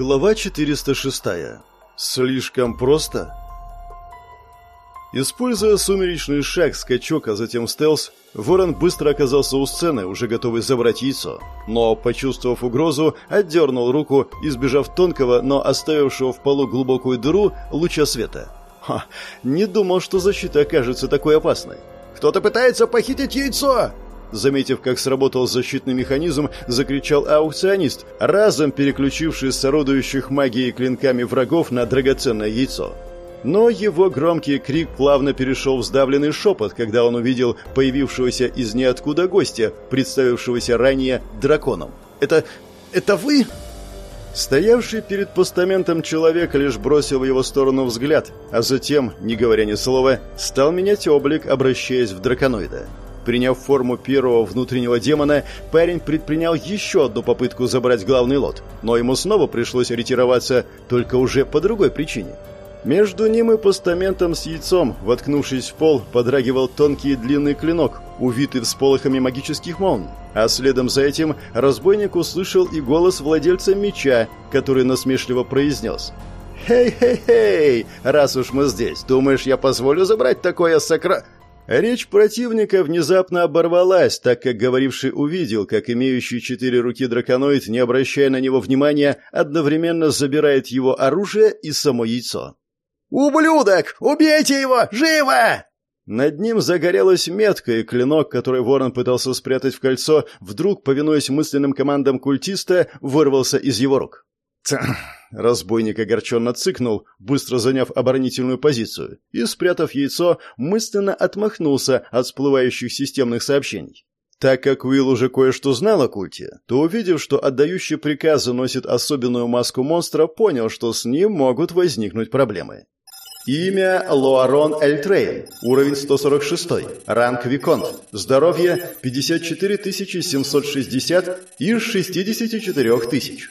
Глава 406. Слишком просто? Используя сумеречный шаг, скачок, а затем стелс, Ворон быстро оказался у сцены, уже готовый забрать яйцо. Но, почувствовав угрозу, отдернул руку, избежав тонкого, но оставившего в полу глубокую дыру луча света. Ха, не думал, что защита окажется такой опасной. «Кто-то пытается похитить яйцо!» Заметив, как сработал защитный механизм, закричал аукционист, разом переключивший сородующих магией клинками врагов на драгоценное яйцо. Но его громкий крик плавно перешел в сдавленный шепот, когда он увидел появившегося из ниоткуда гостя, представившегося ранее драконом. «Это... это вы?» Стоявший перед постаментом человек лишь бросил в его сторону взгляд, а затем, не говоря ни слова, стал менять облик, обращаясь в драконоида. Приняв форму первого внутреннего демона, парень предпринял еще одну попытку забрать главный лот, но ему снова пришлось ретироваться, только уже по другой причине. Между ним и постаментом с яйцом, воткнувшись в пол, подрагивал тонкий и длинный клинок, увитый всполохами магических молний. А следом за этим разбойник услышал и голос владельца меча, который насмешливо произнес «Хей-хей-хей, раз уж мы здесь, думаешь, я позволю забрать такое сокра...» Речь противника внезапно оборвалась, так как говоривший увидел, как имеющий четыре руки драконоид, не обращая на него внимания, одновременно забирает его оружие и само яйцо. «Ублюдок! Убейте его! Живо!» Над ним загорелась метка, и клинок, который ворон пытался спрятать в кольцо, вдруг, повинуясь мысленным командам культиста, вырвался из его рук. Разбойник огорченно цыкнул, быстро заняв оборонительную позицию, и, спрятав яйцо, мысленно отмахнулся от всплывающих системных сообщений. Так как Уилл уже кое-что знал о культе, то, увидев, что отдающий приказы носит особенную маску монстра, понял, что с ним могут возникнуть проблемы. Имя Луарон Эльтрейн. Уровень 146. Ранг Виконт. Здоровье 54 760 из 64 тысяч.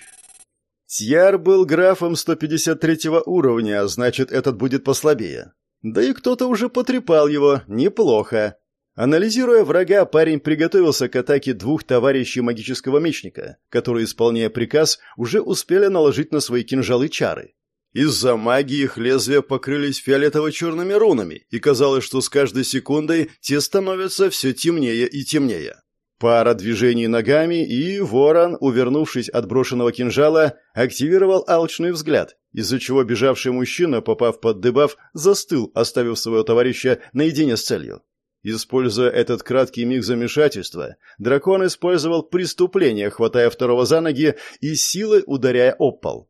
Тьяр был графом 153 уровня, а значит, этот будет послабее. Да и кто-то уже потрепал его, неплохо. Анализируя врага, парень приготовился к атаке двух товарищей магического мечника, которые, исполняя приказ, уже успели наложить на свои кинжалы чары. Из-за магии их лезвия покрылись фиолетово-черными рунами, и казалось, что с каждой секундой те становятся все темнее и темнее. Пара движений ногами, и ворон, увернувшись от брошенного кинжала, активировал алчный взгляд, из-за чего бежавший мужчина, попав под дебаф, застыл, оставив своего товарища наедине с целью. Используя этот краткий миг замешательства, дракон использовал преступление, хватая второго за ноги и силой ударяя об пол.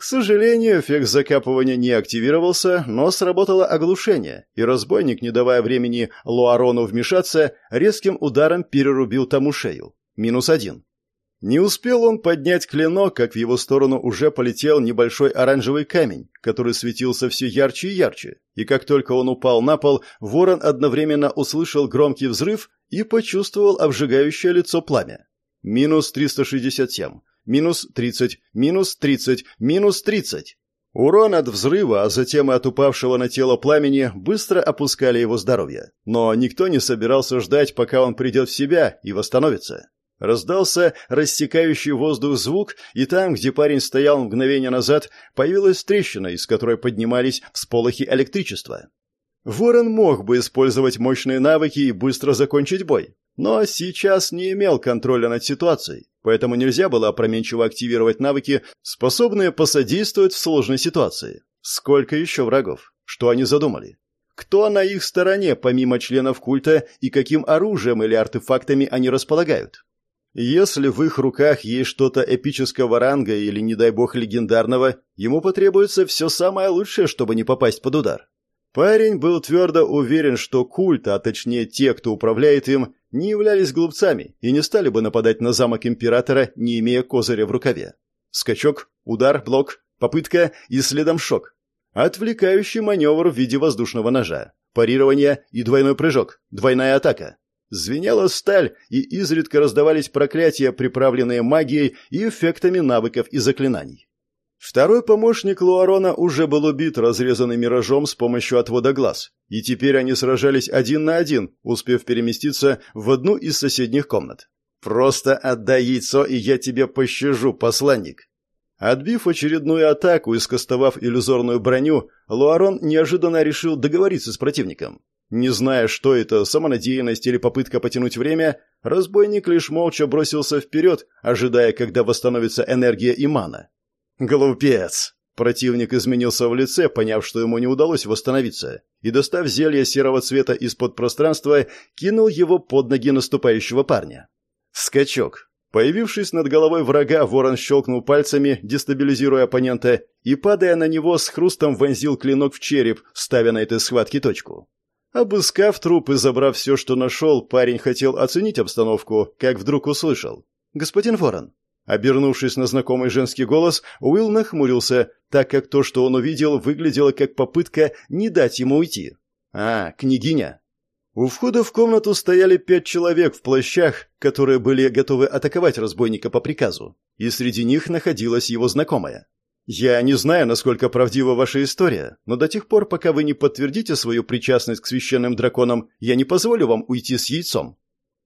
К сожалению, эффект закапывания не активировался, но сработало оглушение, и разбойник, не давая времени Луарону вмешаться, резким ударом перерубил тому шею. Минус один. Не успел он поднять клинок, как в его сторону уже полетел небольшой оранжевый камень, который светился все ярче и ярче. И как только он упал на пол, ворон одновременно услышал громкий взрыв и почувствовал обжигающее лицо пламя. Минус 367 минус 30, минус 30, минус 30. Урон от взрыва, а затем и от упавшего на тело пламени быстро опускали его здоровье. Но никто не собирался ждать, пока он придет в себя и восстановится. Раздался рассекающий воздух звук, и там, где парень стоял мгновение назад, появилась трещина, из которой поднимались всполохи электричества. Ворон мог бы использовать мощные навыки и быстро закончить бой, но сейчас не имел контроля над ситуацией, поэтому нельзя было опрометчиво активировать навыки, способные посодействовать в сложной ситуации. Сколько еще врагов? Что они задумали? Кто на их стороне, помимо членов культа, и каким оружием или артефактами они располагают? Если в их руках есть что-то эпического ранга или, не дай бог, легендарного, ему потребуется все самое лучшее, чтобы не попасть под удар. Парень был твердо уверен, что культ, а точнее те, кто управляет им, не являлись глупцами и не стали бы нападать на замок императора, не имея козыря в рукаве. Скачок, удар, блок, попытка и следом шок. Отвлекающий маневр в виде воздушного ножа. Парирование и двойной прыжок, двойная атака. Звенела сталь, и изредка раздавались проклятия, приправленные магией и эффектами навыков и заклинаний. Второй помощник Луарона уже был убит разрезанным миражом с помощью отвода глаз, и теперь они сражались один на один, успев переместиться в одну из соседних комнат. «Просто отдай яйцо, и я тебе пощажу, посланник!» Отбив очередную атаку и скостовав иллюзорную броню, Луарон неожиданно решил договориться с противником. Не зная, что это, самонадеянность или попытка потянуть время, разбойник лишь молча бросился вперед, ожидая, когда восстановится энергия и мана. «Глупец!» Противник изменился в лице, поняв, что ему не удалось восстановиться, и, достав зелье серого цвета из-под пространства, кинул его под ноги наступающего парня. Скачок. Появившись над головой врага, ворон щелкнул пальцами, дестабилизируя оппонента, и, падая на него, с хрустом вонзил клинок в череп, ставя на этой схватке точку. Обыскав труп и забрав все, что нашел, парень хотел оценить обстановку, как вдруг услышал. «Господин Ворон». Обернувшись на знакомый женский голос, Уилл нахмурился, так как то, что он увидел, выглядело как попытка не дать ему уйти. «А, княгиня». У входа в комнату стояли пять человек в плащах, которые были готовы атаковать разбойника по приказу, и среди них находилась его знакомая. «Я не знаю, насколько правдива ваша история, но до тех пор, пока вы не подтвердите свою причастность к священным драконам, я не позволю вам уйти с яйцом».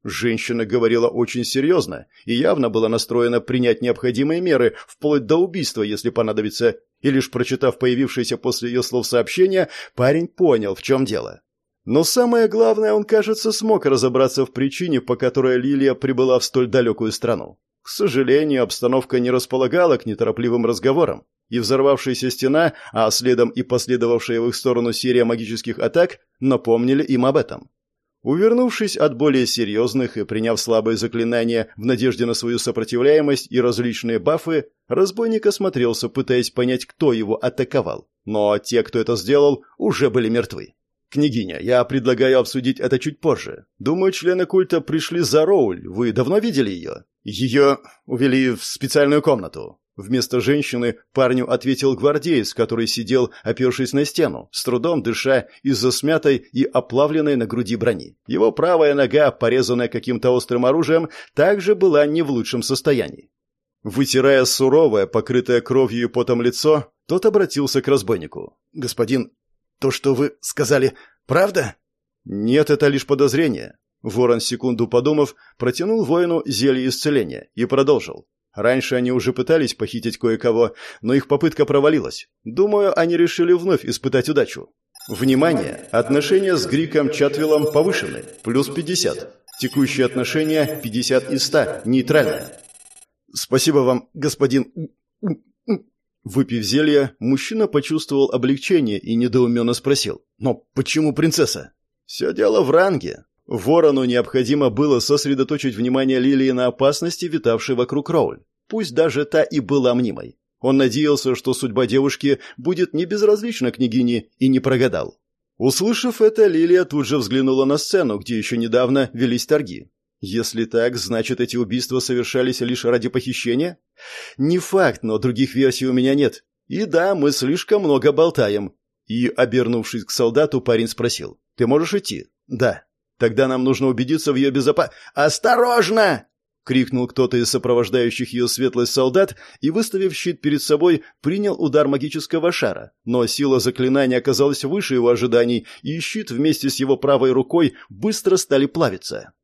Женщина говорила очень серьезно и явно была настроена принять необходимые меры, вплоть до убийства, если понадобится, и лишь прочитав появившееся после ее слов сообщение, парень понял, в чем дело. Но самое главное, он, кажется, смог разобраться в причине, по которой Лилия прибыла в столь далекую страну. К сожалению, обстановка не располагала к неторопливым разговорам, и взорвавшаяся стена, а следом и последовавшая в их сторону серия магических атак, напомнили им об этом. Увернувшись от более серьезных и приняв слабые заклинания в надежде на свою сопротивляемость и различные бафы, разбойник осмотрелся, пытаясь понять, кто его атаковал. Но те, кто это сделал, уже были мертвы. «Княгиня, я предлагаю обсудить это чуть позже. Думаю, члены культа пришли за Роуль. Вы давно видели ее?» «Ее увели в специальную комнату». Вместо женщины парню ответил гвардеец, который сидел, опершись на стену, с трудом дыша из-за смятой и оплавленной на груди брони. Его правая нога, порезанная каким-то острым оружием, также была не в лучшем состоянии. Вытирая суровое, покрытое кровью и потом лицо, тот обратился к разбойнику. «Господин, то, что вы сказали, правда? Нет, это лишь подозрение. Ворон, секунду подумав, протянул воину зелье исцеления и продолжил. Раньше они уже пытались похитить кое-кого, но их попытка провалилась. Думаю, они решили вновь испытать удачу. Внимание! Отношения с Гриком Чатвиллом повышены. Плюс 50. Текущие отношения 50 из 100. Нейтральное. Спасибо вам, господин... Выпив зелье, мужчина почувствовал облегчение и недоуменно спросил. «Но почему принцесса?» «Все дело в ранге. Ворону необходимо было сосредоточить внимание Лилии на опасности, витавшей вокруг Роуль. Пусть даже та и была мнимой. Он надеялся, что судьба девушки будет не безразлична княгине, и не прогадал. Услышав это, Лилия тут же взглянула на сцену, где еще недавно велись торги. Если так, значит, эти убийства совершались лишь ради похищения? Не факт, но других версий у меня нет. И да, мы слишком много болтаем. И, обернувшись к солдату, парень спросил. «Ты можешь идти?» «Да». «Тогда нам нужно убедиться в ее безопасности». «Осторожно!» — крикнул кто-то из сопровождающих ее светлость солдат и, выставив щит перед собой, принял удар магического шара. Но сила заклинания оказалась выше его ожиданий, и щит вместе с его правой рукой быстро стали плавиться.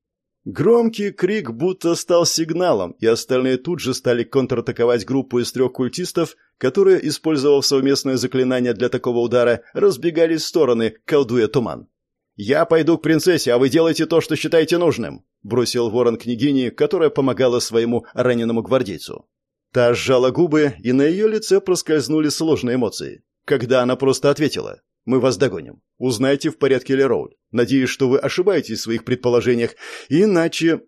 Громкий крик будто стал сигналом, и остальные тут же стали контратаковать группу из трех культистов, которые, использовав совместное заклинание для такого удара, разбегались в стороны, колдуя туман. «Я пойду к принцессе, а вы делайте то, что считаете нужным», — бросил ворон княгини, которая помогала своему раненому гвардейцу. Та сжала губы, и на ее лице проскользнули сложные эмоции. Когда она просто ответила мы вас догоним. Узнайте, в порядке ли Роуд. Надеюсь, что вы ошибаетесь в своих предположениях. Иначе...»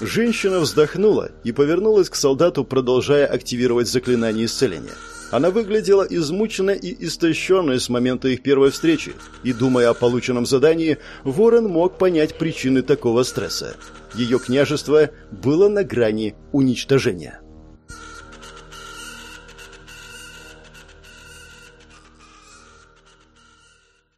Женщина вздохнула и повернулась к солдату, продолжая активировать заклинание исцеления. Она выглядела измученной и истощенной с момента их первой встречи, и, думая о полученном задании, Ворон мог понять причины такого стресса. Ее княжество было на грани уничтожения.